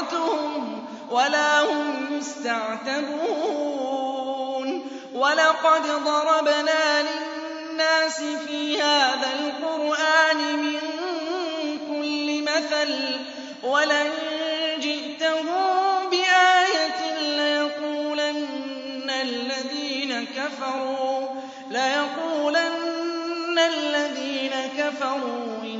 عورتهم ولا هم مُسْتَعْتَبُونَ ولقد ضربنا للناس في هذا القرآن من كل مثل ولن جئتهم بآية ليقولن الذين كفروا ليقولن الذين كفروا إن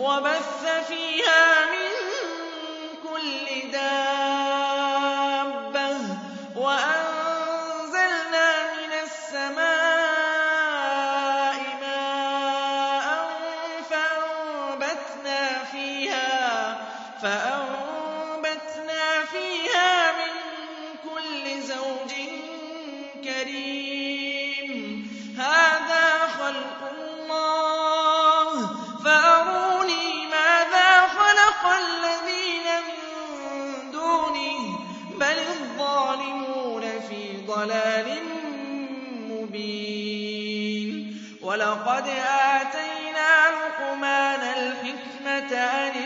وبث فيها من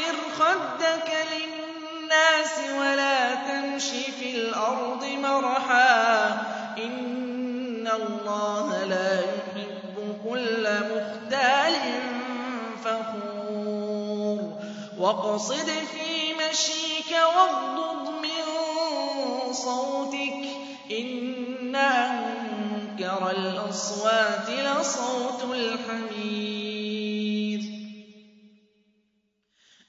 وَاخْفِضْ خَدَّكَ لِلنَّاسِ وَلَا تَمْشِ فِي الْأَرْضِ مَرَحًا ۖ إِنَّ اللَّهَ لَا يُحِبُّ كُلَّ مُخْتَالٍ فَخُورٍ وَاقْصِدْ فِي مَشْيِكَ وَاغْضُضْ مِن صَوْتِكَ ۚ إِنَّ أَنكَرَ الْأَصْوَاتِ لَصَوْتُ الْحَمِيرِ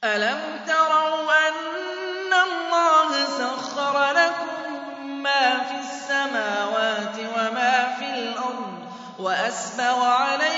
ألم تروا أن الله سخر لكم ما في السماوات وما في الأرض وأسبغ عليكم